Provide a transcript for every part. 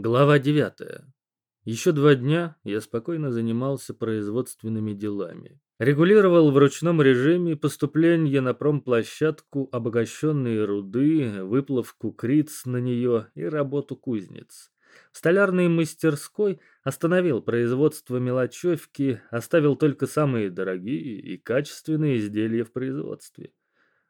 Глава 9. Еще два дня я спокойно занимался производственными делами. Регулировал в ручном режиме поступление на промплощадку обогащенные руды, выплавку криц на нее и работу кузнец. В столярной мастерской остановил производство мелочевки, оставил только самые дорогие и качественные изделия в производстве.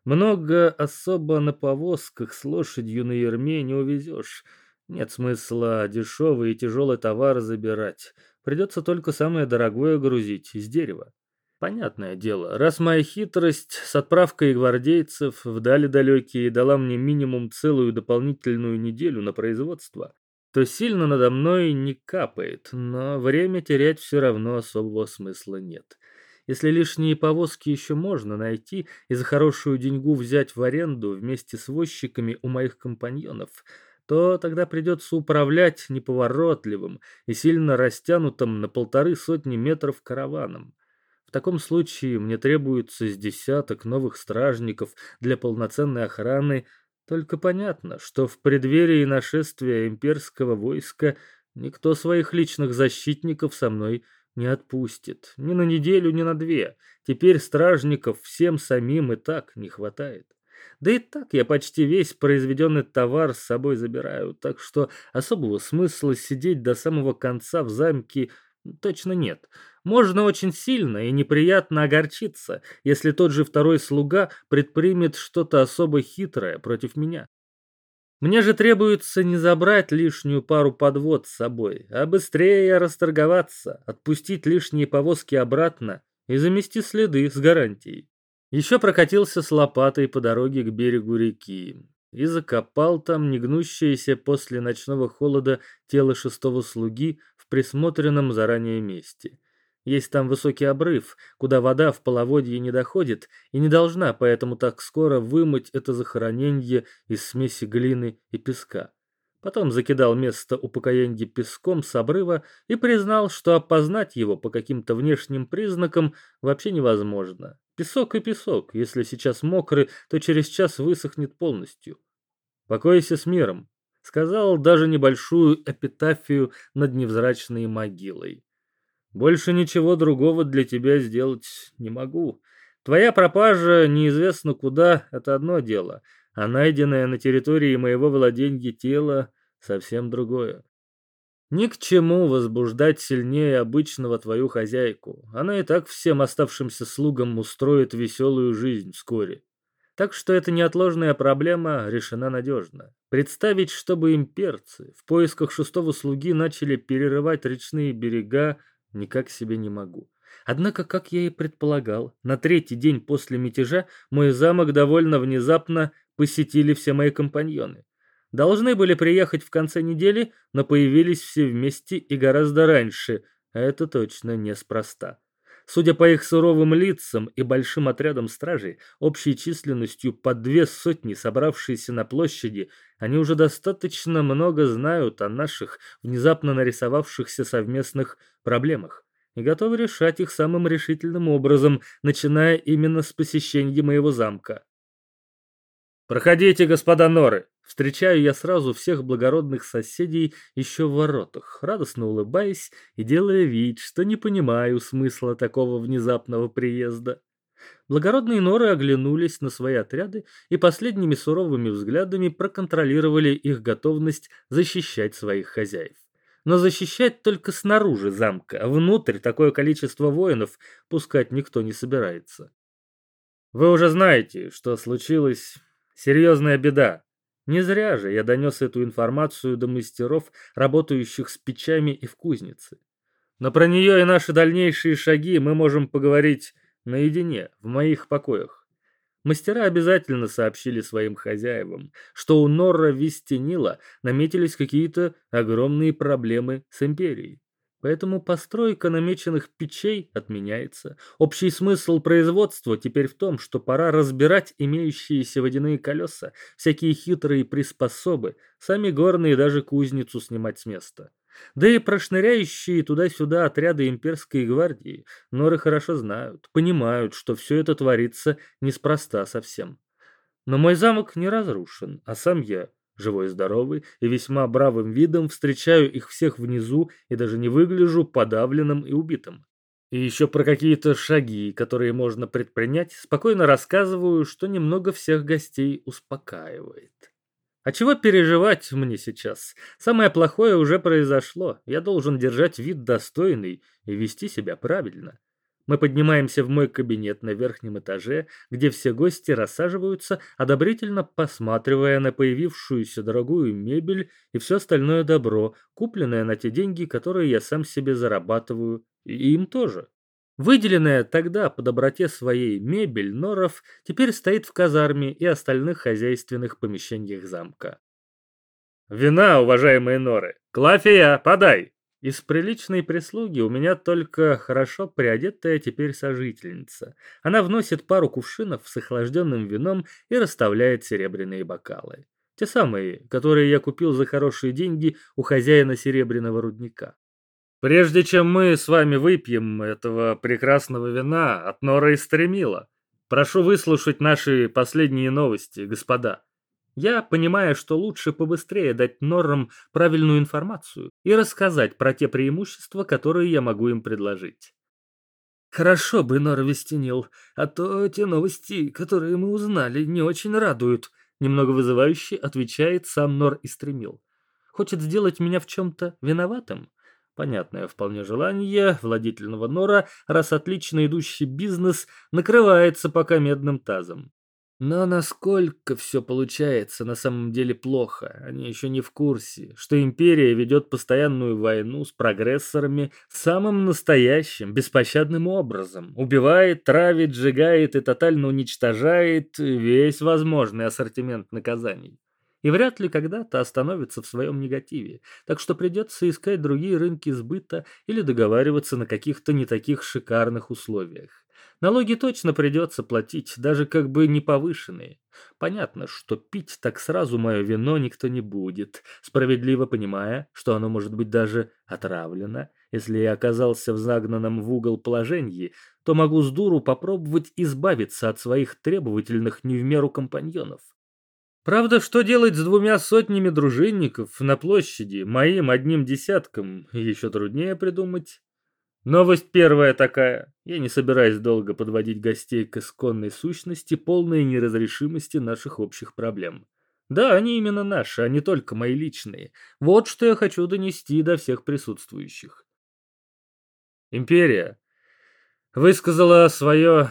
Много особо на повозках с лошадью на ерме не увезешь, нет смысла дешевый и тяжелый товар забирать. Придется только самое дорогое грузить из дерева. Понятное дело, раз моя хитрость с отправкой гвардейцев вдали далекие дала мне минимум целую дополнительную неделю на производство, то сильно надо мной не капает, но время терять все равно особого смысла нет. Если лишние повозки еще можно найти и за хорошую деньгу взять в аренду вместе с возчиками у моих компаньонов – то тогда придется управлять неповоротливым и сильно растянутым на полторы сотни метров караваном. В таком случае мне требуется с десяток новых стражников для полноценной охраны, только понятно, что в преддверии нашествия имперского войска никто своих личных защитников со мной не отпустит. Ни на неделю, ни на две. Теперь стражников всем самим и так не хватает. Да и так я почти весь произведенный товар с собой забираю, так что особого смысла сидеть до самого конца в замке точно нет. Можно очень сильно и неприятно огорчиться, если тот же второй слуга предпримет что-то особо хитрое против меня. Мне же требуется не забрать лишнюю пару подвод с собой, а быстрее расторговаться, отпустить лишние повозки обратно и замести следы с гарантией. Еще прокатился с лопатой по дороге к берегу реки и закопал там негнущееся после ночного холода тело шестого слуги в присмотренном заранее месте. Есть там высокий обрыв, куда вода в половодье не доходит и не должна поэтому так скоро вымыть это захоронение из смеси глины и песка. Потом закидал место упокоения песком с обрыва и признал, что опознать его по каким-то внешним признакам вообще невозможно. Песок и песок, если сейчас мокрый, то через час высохнет полностью. «Покойся с миром», — сказал даже небольшую эпитафию над невзрачной могилой. «Больше ничего другого для тебя сделать не могу. Твоя пропажа неизвестно куда — это одно дело, а найденное на территории моего владения тело — совсем другое. Ни к чему возбуждать сильнее обычного твою хозяйку. Она и так всем оставшимся слугам устроит веселую жизнь вскоре. Так что эта неотложная проблема решена надежно. Представить, чтобы имперцы в поисках шестого слуги начали перерывать речные берега, никак себе не могу. Однако, как я и предполагал, на третий день после мятежа мой замок довольно внезапно посетили все мои компаньоны. Должны были приехать в конце недели, но появились все вместе и гораздо раньше, а это точно неспроста. Судя по их суровым лицам и большим отрядам стражей, общей численностью по две сотни собравшиеся на площади, они уже достаточно много знают о наших внезапно нарисовавшихся совместных проблемах и готовы решать их самым решительным образом, начиная именно с посещения моего замка. «Проходите, господа Норы!» Встречаю я сразу всех благородных соседей еще в воротах, радостно улыбаясь и делая вид, что не понимаю смысла такого внезапного приезда. Благородные норы оглянулись на свои отряды и последними суровыми взглядами проконтролировали их готовность защищать своих хозяев. Но защищать только снаружи замка, а внутрь такое количество воинов пускать никто не собирается. Вы уже знаете, что случилась серьезная беда, не зря же я донес эту информацию до мастеров, работающих с печами и в кузнице. Но про нее и наши дальнейшие шаги мы можем поговорить наедине, в моих покоях. Мастера обязательно сообщили своим хозяевам, что у Норра Вистенила наметились какие-то огромные проблемы с империей. Поэтому постройка намеченных печей отменяется. Общий смысл производства теперь в том, что пора разбирать имеющиеся водяные колеса, всякие хитрые приспособы, сами горные даже кузницу снимать с места. Да и прошныряющие туда-сюда отряды имперской гвардии норы хорошо знают, понимают, что все это творится неспроста совсем. Но мой замок не разрушен, а сам я живой и здоровый, и весьма бравым видом встречаю их всех внизу и даже не выгляжу подавленным и убитым. И еще про какие-то шаги, которые можно предпринять, спокойно рассказываю, что немного всех гостей успокаивает. А чего переживать мне сейчас? Самое плохое уже произошло. Я должен держать вид достойный и вести себя правильно. Мы поднимаемся в мой кабинет на верхнем этаже, где все гости рассаживаются, одобрительно посматривая на появившуюся дорогую мебель и все остальное добро, купленное на те деньги, которые я сам себе зарабатываю, и им тоже. Выделенная тогда по доброте своей мебель Норов теперь стоит в казарме и остальных хозяйственных помещениях замка. «Вина, уважаемые Норы! Клафия, подай!» Из приличной прислуги у меня только хорошо приодетая теперь сожительница. Она вносит пару кувшинов с охлажденным вином и расставляет серебряные бокалы. Те самые, которые я купил за хорошие деньги у хозяина серебряного рудника. Прежде чем мы с вами выпьем этого прекрасного вина от Нора и Стремила, прошу выслушать наши последние новости, господа. Я понимаю, что лучше побыстрее дать Норрам правильную информацию и рассказать про те преимущества, которые я могу им предложить. Хорошо бы, Нор Вестенил, а то те новости, которые мы узнали, не очень радуют, немного вызывающе отвечает сам Нор и стремил. Хочет сделать меня в чем-то виноватым? Понятное вполне желание владительного Нора, раз отлично идущий бизнес накрывается пока медным тазом. Но насколько все получается на самом деле плохо, они еще не в курсе, что империя ведет постоянную войну с прогрессорами самым настоящим, беспощадным образом. Убивает, травит, сжигает и тотально уничтожает весь возможный ассортимент наказаний. И вряд ли когда-то остановится в своем негативе, так что придется искать другие рынки сбыта или договариваться на каких-то не таких шикарных условиях. Налоги точно придется платить, даже как бы не повышенные. Понятно, что пить так сразу мое вино никто не будет, справедливо понимая, что оно может быть даже отравлено. Если я оказался в загнанном в угол положении, то могу с дуру попробовать избавиться от своих требовательных не в меру компаньонов. Правда, что делать с двумя сотнями дружинников на площади, моим одним десятком, еще труднее придумать. Новость первая такая. Я не собираюсь долго подводить гостей к исконной сущности, полной неразрешимости наших общих проблем. Да, они именно наши, а не только мои личные. Вот что я хочу донести до всех присутствующих. Империя высказала свое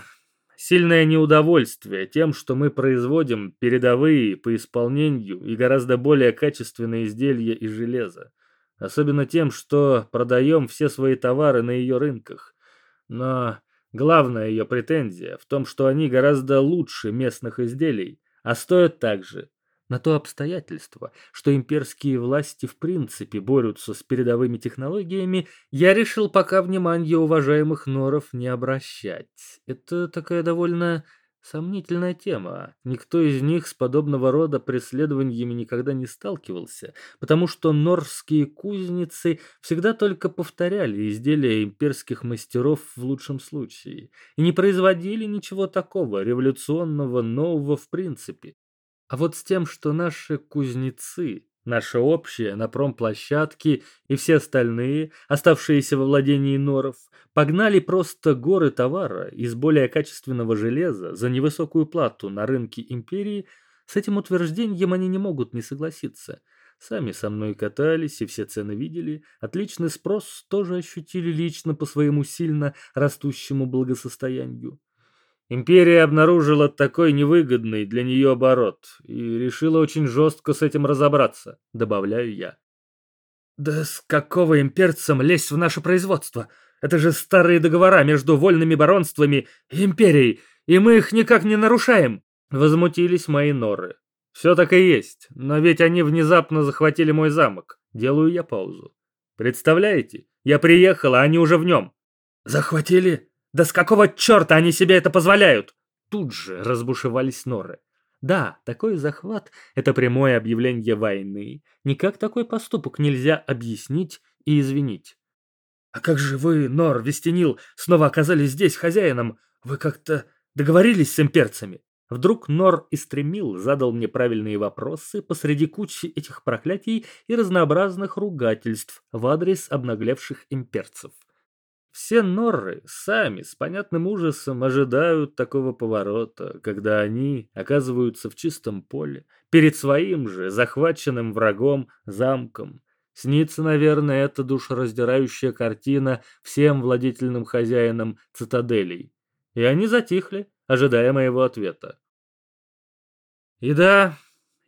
сильное неудовольствие тем, что мы производим передовые по исполнению и гораздо более качественные изделия из железа. Особенно тем, что продаем все свои товары на ее рынках. Но главная ее претензия в том, что они гораздо лучше местных изделий, а стоят также. На то обстоятельство, что имперские власти в принципе борются с передовыми технологиями, я решил пока внимание уважаемых норов не обращать. Это такая довольно Сомнительная тема. Никто из них с подобного рода преследованиями никогда не сталкивался, потому что норские кузницы всегда только повторяли изделия имперских мастеров в лучшем случае и не производили ничего такого революционного, нового в принципе. А вот с тем, что наши кузнецы Наше общее на промплощадке и все остальные, оставшиеся во владении норов, погнали просто горы товара из более качественного железа за невысокую плату на рынке империи, с этим утверждением они не могут не согласиться. Сами со мной катались и все цены видели, отличный спрос тоже ощутили лично по своему сильно растущему благосостоянию. Империя обнаружила такой невыгодный для нее оборот и решила очень жестко с этим разобраться, добавляю я. Да с какого имперцам лезть в наше производство? Это же старые договора между вольными баронствами и империей, и мы их никак не нарушаем. Возмутились мои норы. Все так и есть, но ведь они внезапно захватили мой замок. Делаю я паузу. Представляете? Я приехал, а они уже в нем. Захватили? Да с какого черта они себе это позволяют? Тут же разбушевались норы. Да, такой захват – это прямое объявление войны. Никак такой поступок нельзя объяснить и извинить. А как же вы, Нор, Вестенил, снова оказались здесь хозяином? Вы как-то договорились с имперцами? Вдруг Нор истремил, задал мне правильные вопросы посреди кучи этих проклятий и разнообразных ругательств в адрес обнаглевших имперцев. Все норры сами с понятным ужасом ожидают такого поворота, когда они оказываются в чистом поле, перед своим же захваченным врагом замком. Снится, наверное, эта душераздирающая картина всем владетельным хозяинам цитаделей. И они затихли, ожидая моего ответа. И да,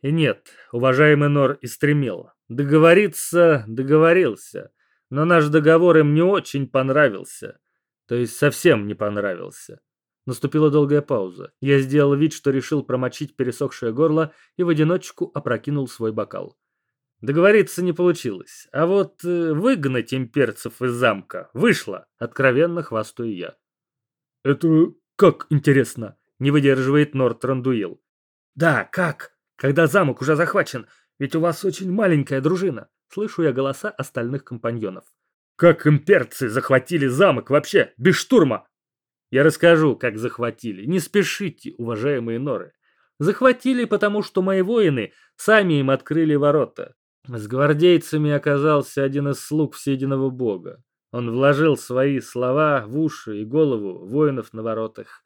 и нет, уважаемый Нор истремил. Договориться договорился, но наш договор им не очень понравился. То есть совсем не понравился. Наступила долгая пауза. Я сделал вид, что решил промочить пересохшее горло и в одиночку опрокинул свой бокал. Договориться не получилось, а вот э, выгнать имперцев из замка вышло, откровенно хвастаю я. «Это как, интересно?» — не выдерживает Норт Рандуил. «Да, как? Когда замок уже захвачен, ведь у вас очень маленькая дружина», — слышу я голоса остальных компаньонов. «Как имперцы захватили замок вообще, без штурма?» «Я расскажу, как захватили. Не спешите, уважаемые норы. Захватили, потому что мои воины сами им открыли ворота. С гвардейцами оказался один из слуг всеединого бога. Он вложил свои слова в уши и голову воинов на воротах.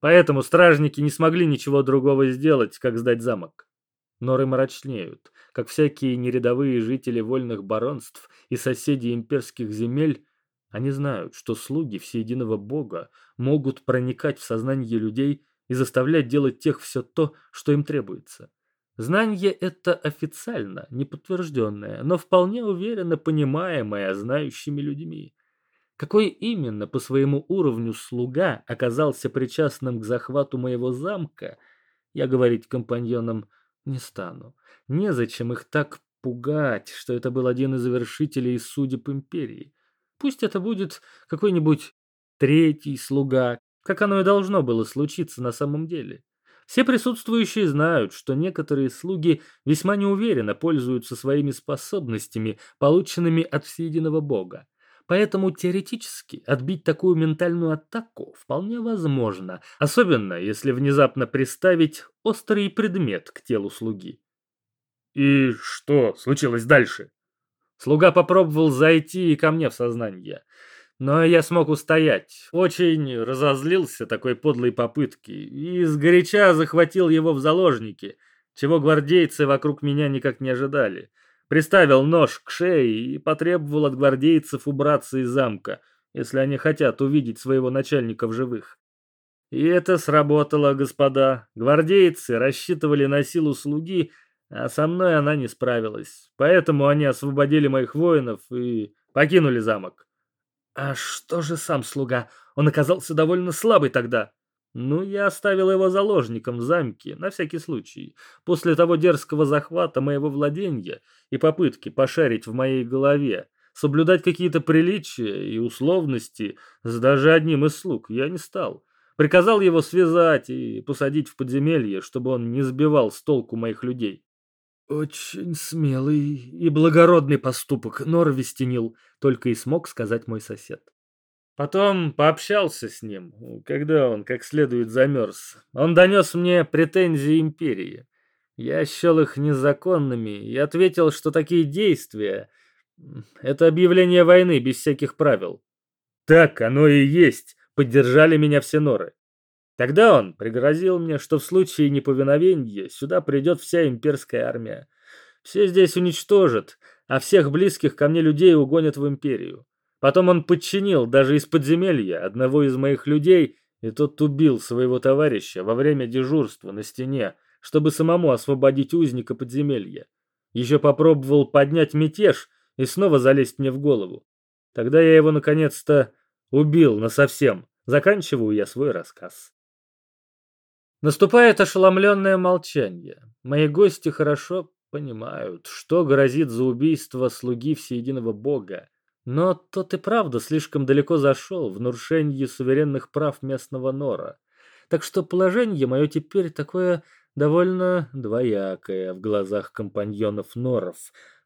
Поэтому стражники не смогли ничего другого сделать, как сдать замок. Норы мрачнеют, как всякие нерядовые жители вольных баронств и соседи имперских земель. Они знают, что слуги всеединого бога могут проникать в сознание людей и заставлять делать тех все то, что им требуется. Знание это официально, неподтвержденное, но вполне уверенно понимаемое знающими людьми. Какой именно по своему уровню слуга оказался причастным к захвату моего замка, я говорить компаньонам не стану. Незачем их так пугать, что это был один из вершителей судеб империи. Пусть это будет какой-нибудь третий слуга, как оно и должно было случиться на самом деле. Все присутствующие знают, что некоторые слуги весьма неуверенно пользуются своими способностями, полученными от всеединого бога. Поэтому теоретически отбить такую ментальную атаку вполне возможно, особенно если внезапно приставить острый предмет к телу слуги. И что случилось дальше? Слуга попробовал зайти и ко мне в сознание. Но я смог устоять. Очень разозлился такой подлой попытки и сгоряча захватил его в заложники, чего гвардейцы вокруг меня никак не ожидали. Приставил нож к шее и потребовал от гвардейцев убраться из замка, если они хотят увидеть своего начальника в живых. И это сработало, господа. Гвардейцы рассчитывали на силу слуги, а со мной она не справилась. Поэтому они освободили моих воинов и покинули замок. А что же сам слуга? Он оказался довольно слабый тогда. Ну, я оставил его заложником в замке, на всякий случай. После того дерзкого захвата моего владения и попытки пошарить в моей голове, соблюдать какие-то приличия и условности с даже одним из слуг я не стал. Приказал его связать и посадить в подземелье, чтобы он не сбивал с толку моих людей. «Очень смелый и благородный поступок, Нор только и смог сказать мой сосед. Потом пообщался с ним, когда он как следует замерз. Он донес мне претензии империи. Я счел их незаконными и ответил, что такие действия — это объявление войны без всяких правил. Так оно и есть, поддержали меня все норы. Тогда он пригрозил мне, что в случае неповиновения сюда придет вся имперская армия. Все здесь уничтожат, а всех близких ко мне людей угонят в империю. Потом он подчинил даже из подземелья одного из моих людей, и тот убил своего товарища во время дежурства на стене, чтобы самому освободить узника подземелья. Еще попробовал поднять мятеж и снова залезть мне в голову. Тогда я его наконец-то убил насовсем. Заканчиваю я свой рассказ. Наступает ошеломленное молчание. Мои гости хорошо понимают, что грозит за убийство слуги всеединого бога. Но тот и правда слишком далеко зашел в нарушении суверенных прав местного нора. Так что положение мое теперь такое довольно двоякое в глазах компаньонов норов.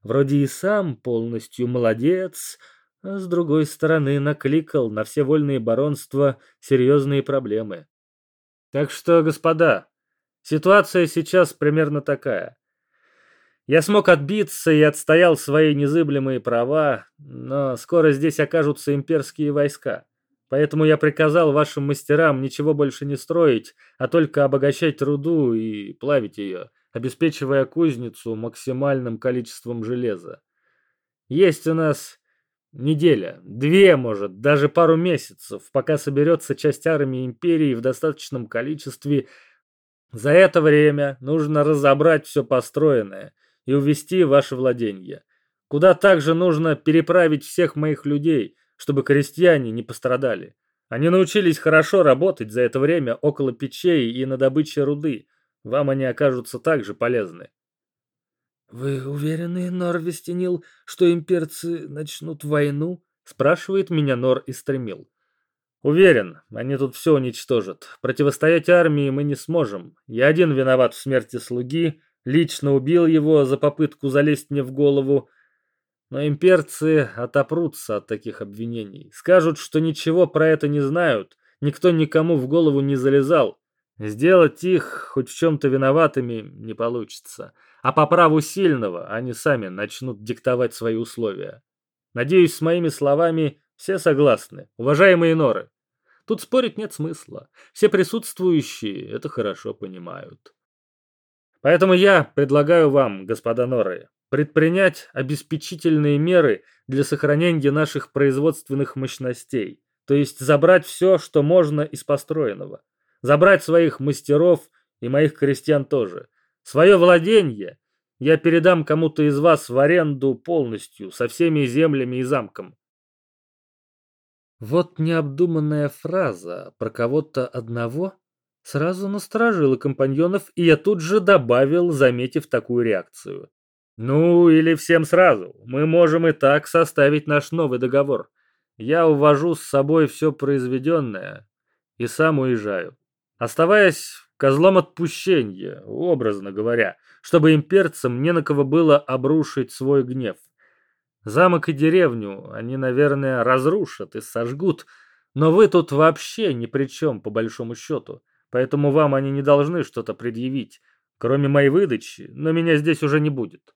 Вроде и сам полностью молодец, а с другой стороны накликал на все вольные баронства серьезные проблемы. Так что, господа, Ситуация сейчас примерно такая. Я смог отбиться и отстоял свои незыблемые права, но скоро здесь окажутся имперские войска. Поэтому я приказал вашим мастерам ничего больше не строить, а только обогащать руду и плавить ее, обеспечивая кузницу максимальным количеством железа. Есть у нас неделя, две, может, даже пару месяцев, пока соберется часть армии империи в достаточном количестве. За это время нужно разобрать все построенное и увести ваше владение. Куда также нужно переправить всех моих людей, чтобы крестьяне не пострадали. Они научились хорошо работать за это время около печей и на добыче руды. Вам они окажутся также полезны. «Вы уверены, Нор Вестенил, что имперцы начнут войну?» спрашивает меня Нор и стремил. Уверен, они тут все уничтожат. Противостоять армии мы не сможем. Я один виноват в смерти слуги, лично убил его за попытку залезть мне в голову. Но имперцы отопрутся от таких обвинений. Скажут, что ничего про это не знают, никто никому в голову не залезал. Сделать их хоть в чем-то виноватыми не получится. А по праву сильного они сами начнут диктовать свои условия. Надеюсь, с моими словами все согласны, уважаемые норы. Тут спорить нет смысла. Все присутствующие это хорошо понимают. Поэтому я предлагаю вам, господа Норы, предпринять обеспечительные меры для сохранения наших производственных мощностей, то есть забрать все, что можно из построенного, забрать своих мастеров и моих крестьян тоже. Свое владение я передам кому-то из вас в аренду полностью, со всеми землями и замком. Вот необдуманная фраза про кого-то одного Сразу насторожила компаньонов, и я тут же добавил, заметив такую реакцию. «Ну, или всем сразу. Мы можем и так составить наш новый договор. Я увожу с собой все произведенное и сам уезжаю, оставаясь козлом отпущения, образно говоря, чтобы имперцам не на кого было обрушить свой гнев. Замок и деревню они, наверное, разрушат и сожгут, но вы тут вообще ни при чем, по большому счету поэтому вам они не должны что-то предъявить, кроме моей выдачи, но меня здесь уже не будет.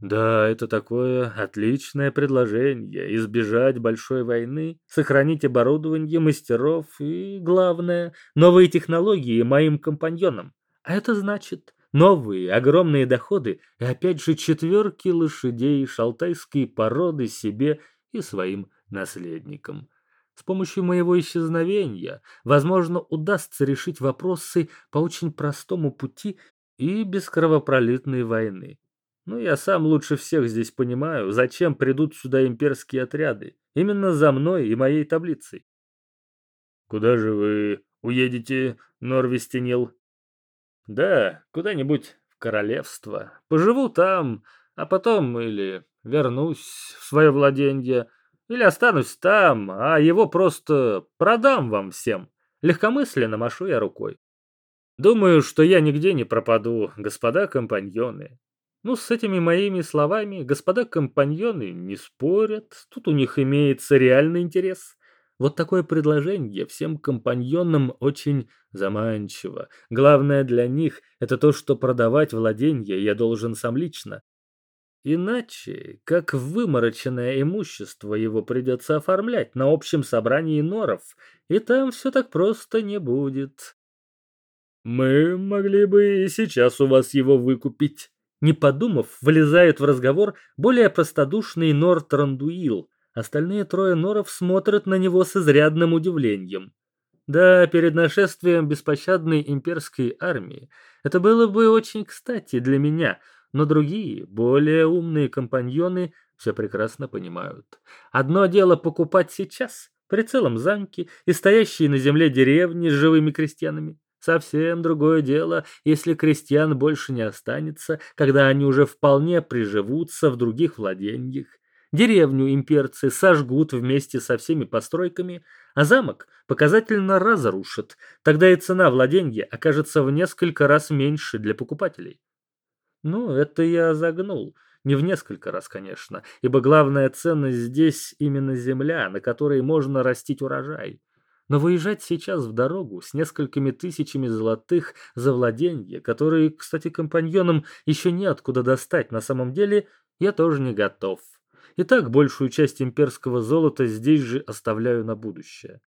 Да, это такое отличное предложение. Избежать большой войны, сохранить оборудование мастеров и, главное, новые технологии моим компаньонам. А это значит новые огромные доходы и опять же четверки лошадей шалтайской породы себе и своим наследникам. С помощью моего исчезновения, возможно, удастся решить вопросы по очень простому пути и без кровопролитной войны. Но я сам лучше всех здесь понимаю, зачем придут сюда имперские отряды. Именно за мной и моей таблицей. Куда же вы уедете, Норвестенил? Да, куда-нибудь в королевство. Поживу там, а потом или вернусь в свое владение, или останусь там, а его просто продам вам всем. Легкомысленно машу я рукой. Думаю, что я нигде не пропаду, господа компаньоны. Ну, с этими моими словами господа компаньоны не спорят, тут у них имеется реальный интерес. Вот такое предложение всем компаньонам очень заманчиво. Главное для них – это то, что продавать владение я должен сам лично, Иначе, как вымороченное имущество, его придется оформлять на общем собрании норов, и там все так просто не будет. Мы могли бы и сейчас у вас его выкупить. Не подумав, влезает в разговор более простодушный нор Трандуил. Остальные трое норов смотрят на него с изрядным удивлением. Да, перед нашествием беспощадной имперской армии это было бы очень кстати для меня — но другие, более умные компаньоны все прекрасно понимают. Одно дело покупать сейчас, при целом замке и стоящие на земле деревни с живыми крестьянами. Совсем другое дело, если крестьян больше не останется, когда они уже вполне приживутся в других владениях. Деревню имперцы сожгут вместе со всеми постройками, а замок показательно разрушат. Тогда и цена владения окажется в несколько раз меньше для покупателей. Ну, это я загнул. Не в несколько раз, конечно, ибо главная ценность здесь именно земля, на которой можно растить урожай. Но выезжать сейчас в дорогу с несколькими тысячами золотых за владенье, которые, кстати, компаньонам еще неоткуда достать на самом деле, я тоже не готов. И так большую часть имперского золота здесь же оставляю на будущее.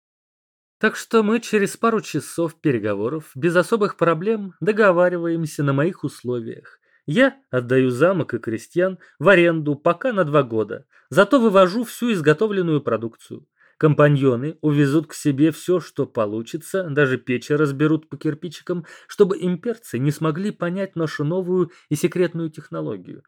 Так что мы через пару часов переговоров без особых проблем договариваемся на моих условиях. Я отдаю замок и крестьян в аренду пока на два года, зато вывожу всю изготовленную продукцию. Компаньоны увезут к себе все, что получится, даже печи разберут по кирпичикам, чтобы имперцы не смогли понять нашу новую и секретную технологию.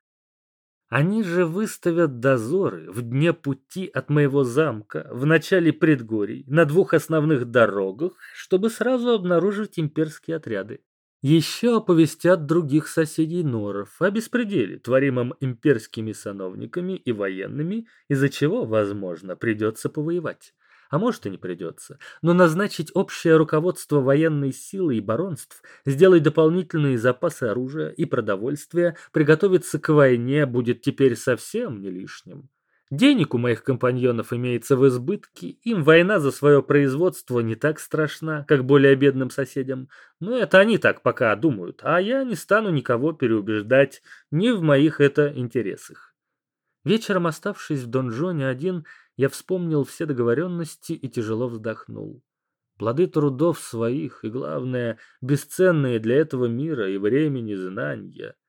Они же выставят дозоры в дне пути от моего замка, в начале предгорий, на двух основных дорогах, чтобы сразу обнаружить имперские отряды. Еще оповестят других соседей норов о беспределе, творимом имперскими сановниками и военными, из-за чего, возможно, придется повоевать. А может и не придется. Но назначить общее руководство военной силы и баронств, сделать дополнительные запасы оружия и продовольствия, приготовиться к войне будет теперь совсем не лишним. Денег у моих компаньонов имеется в избытке, им война за свое производство не так страшна, как более бедным соседям. Но это они так пока думают, а я не стану никого переубеждать, не в моих это интересах. Вечером, оставшись в донжоне один, я вспомнил все договоренности и тяжело вздохнул. Плоды трудов своих и, главное, бесценные для этого мира и времени знания —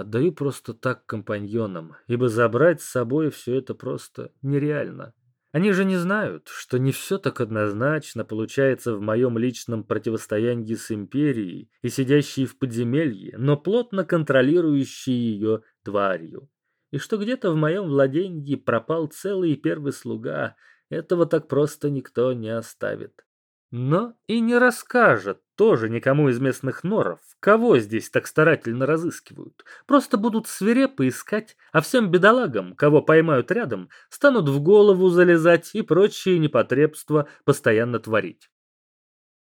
Отдаю просто так компаньонам, ибо забрать с собой все это просто нереально. Они же не знают, что не все так однозначно получается в моем личном противостоянии с империей и сидящей в подземелье, но плотно контролирующей ее тварью. И что где-то в моем владении пропал целый первый слуга, этого так просто никто не оставит. Но и не расскажет тоже никому из местных норов, кого здесь так старательно разыскивают. Просто будут свирепо искать, а всем бедолагам, кого поймают рядом, станут в голову залезать и прочие непотребства постоянно творить.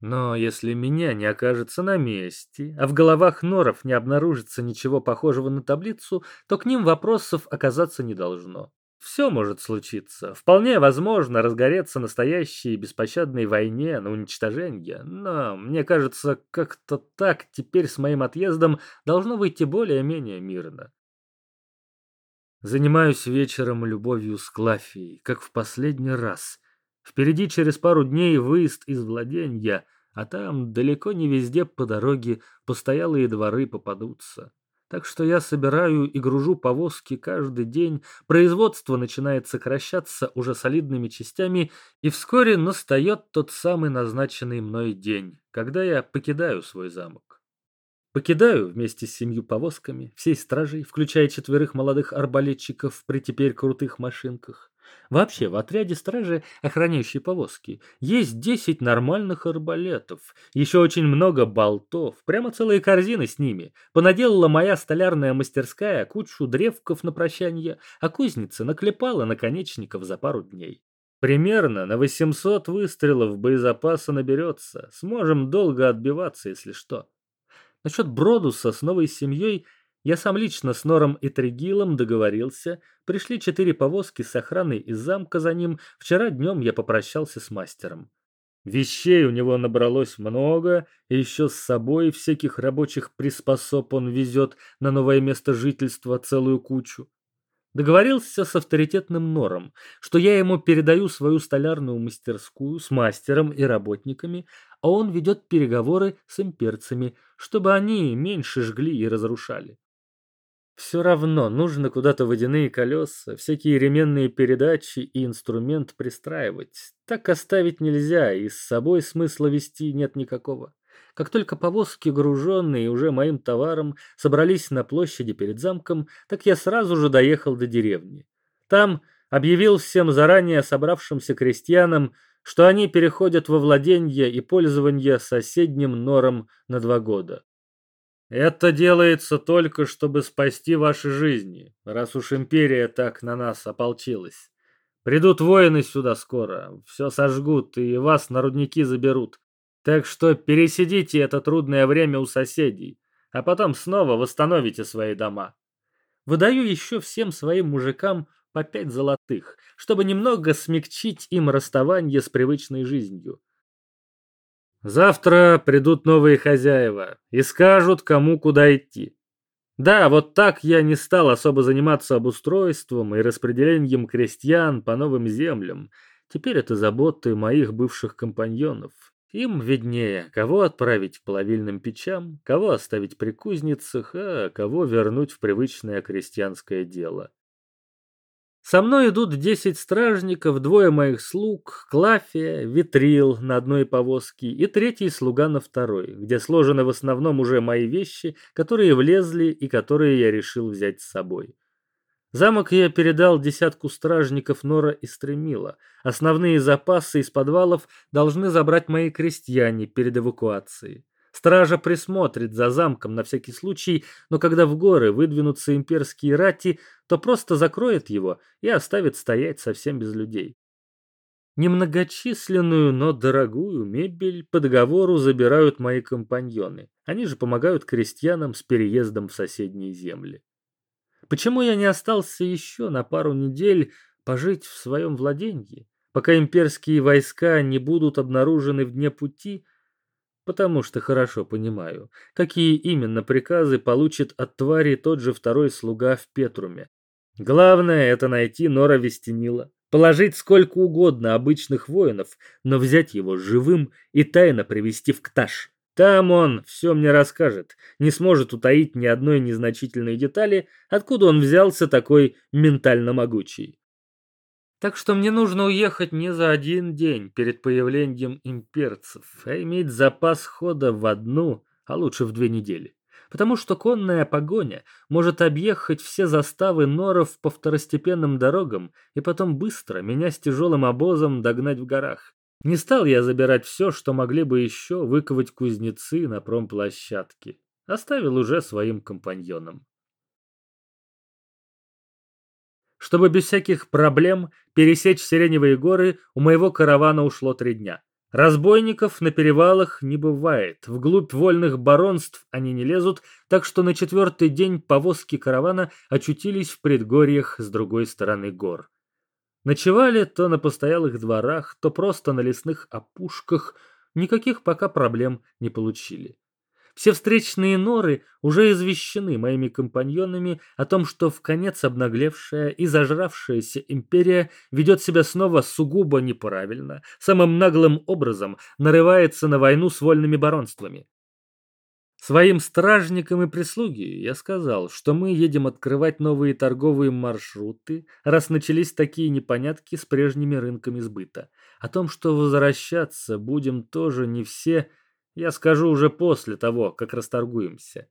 Но если меня не окажется на месте, а в головах норов не обнаружится ничего похожего на таблицу, то к ним вопросов оказаться не должно. Все может случиться. Вполне возможно разгореться настоящей беспощадной войне на уничтожение. Но, мне кажется, как-то так теперь с моим отъездом должно выйти более-менее мирно. Занимаюсь вечером любовью с Клафией, как в последний раз. Впереди через пару дней выезд из владения, а там далеко не везде по дороге постоялые дворы попадутся. Так что я собираю и гружу повозки каждый день, производство начинает сокращаться уже солидными частями, и вскоре настает тот самый назначенный мной день, когда я покидаю свой замок. Покидаю вместе с семью повозками, всей стражей, включая четверых молодых арбалетчиков при теперь крутых машинках. Вообще, в отряде стражи, охраняющей повозки, есть 10 нормальных арбалетов, еще очень много болтов, прямо целые корзины с ними. Понаделала моя столярная мастерская кучу древков на прощание, а кузница наклепала наконечников за пару дней. Примерно на 800 выстрелов боезапаса наберется, сможем долго отбиваться, если что. Насчет Бродуса с новой семьей – я сам лично с Нором и Тригилом договорился. Пришли четыре повозки с охраной из замка за ним. Вчера днем я попрощался с мастером. Вещей у него набралось много, и еще с собой всяких рабочих приспособ он везет на новое место жительства целую кучу. Договорился с авторитетным Нором, что я ему передаю свою столярную мастерскую с мастером и работниками, а он ведет переговоры с имперцами, чтобы они меньше жгли и разрушали. Все равно нужно куда-то водяные колеса, всякие ременные передачи и инструмент пристраивать. Так оставить нельзя, и с собой смысла вести нет никакого. Как только повозки, груженные уже моим товаром, собрались на площади перед замком, так я сразу же доехал до деревни. Там объявил всем заранее собравшимся крестьянам, что они переходят во владение и пользование соседним нором на два года. Это делается только, чтобы спасти ваши жизни, раз уж империя так на нас ополчилась. Придут воины сюда скоро, все сожгут и вас на рудники заберут. Так что пересидите это трудное время у соседей, а потом снова восстановите свои дома. Выдаю еще всем своим мужикам по пять золотых, чтобы немного смягчить им расставание с привычной жизнью. Завтра придут новые хозяева и скажут, кому куда идти. Да, вот так я не стал особо заниматься обустройством и распределением крестьян по новым землям. Теперь это заботы моих бывших компаньонов. Им виднее, кого отправить к плавильным печам, кого оставить при кузницах, а кого вернуть в привычное крестьянское дело. Со мной идут десять стражников, двое моих слуг, Клафия, Витрил на одной повозке и третий слуга на второй, где сложены в основном уже мои вещи, которые влезли и которые я решил взять с собой. Замок я передал десятку стражников Нора и Стремила. Основные запасы из подвалов должны забрать мои крестьяне перед эвакуацией. Стража присмотрит за замком на всякий случай, но когда в горы выдвинутся имперские рати, то просто закроет его и оставит стоять совсем без людей. Немногочисленную, но дорогую мебель по договору забирают мои компаньоны. Они же помогают крестьянам с переездом в соседние земли. Почему я не остался еще на пару недель пожить в своем владении, пока имперские войска не будут обнаружены в дне пути – потому что хорошо понимаю, какие именно приказы получит от твари тот же второй слуга в Петруме. Главное — это найти Нора Вестенила, положить сколько угодно обычных воинов, но взять его живым и тайно привести в Кташ. Там он все мне расскажет, не сможет утаить ни одной незначительной детали, откуда он взялся такой ментально могучий. Так что мне нужно уехать не за один день перед появлением имперцев, а иметь запас хода в одну, а лучше в две недели. Потому что конная погоня может объехать все заставы норов по второстепенным дорогам и потом быстро меня с тяжелым обозом догнать в горах. Не стал я забирать все, что могли бы еще выковать кузнецы на промплощадке. Оставил уже своим компаньонам. Чтобы без всяких проблем пересечь Сиреневые горы, у моего каравана ушло три дня. Разбойников на перевалах не бывает, вглубь вольных баронств они не лезут, так что на четвертый день повозки каравана очутились в предгорьях с другой стороны гор. Ночевали то на постоялых дворах, то просто на лесных опушках, никаких пока проблем не получили. Все встречные норы уже извещены моими компаньонами о том, что в конец обнаглевшая и зажравшаяся империя ведет себя снова сугубо неправильно, самым наглым образом нарывается на войну с вольными баронствами. Своим стражникам и прислуге я сказал, что мы едем открывать новые торговые маршруты, раз начались такие непонятки с прежними рынками сбыта. О том, что возвращаться будем тоже не все – я скажу уже после того, как расторгуемся.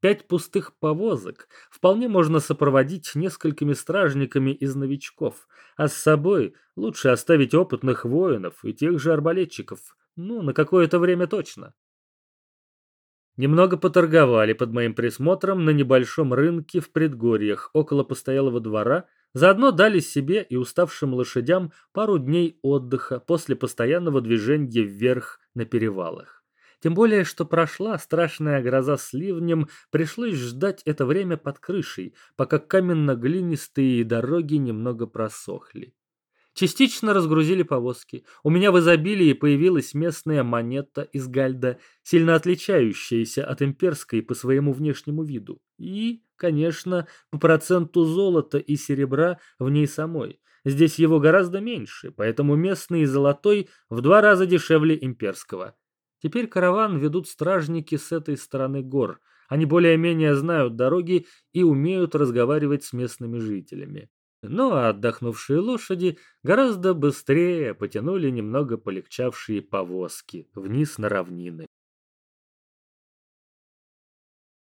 Пять пустых повозок вполне можно сопроводить несколькими стражниками из новичков, а с собой лучше оставить опытных воинов и тех же арбалетчиков, ну, на какое-то время точно. Немного поторговали под моим присмотром на небольшом рынке в предгорьях около постоялого двора Заодно дали себе и уставшим лошадям пару дней отдыха после постоянного движения вверх на перевалах. Тем более, что прошла страшная гроза с ливнем, пришлось ждать это время под крышей, пока каменно-глинистые дороги немного просохли. Частично разгрузили повозки. У меня в изобилии появилась местная монета из гальда, сильно отличающаяся от имперской по своему внешнему виду. И, конечно, по проценту золота и серебра в ней самой. Здесь его гораздо меньше, поэтому местный золотой в два раза дешевле имперского. Теперь караван ведут стражники с этой стороны гор. Они более-менее знают дороги и умеют разговаривать с местными жителями. Ну а отдохнувшие лошади гораздо быстрее потянули немного полегчавшие повозки вниз на равнины.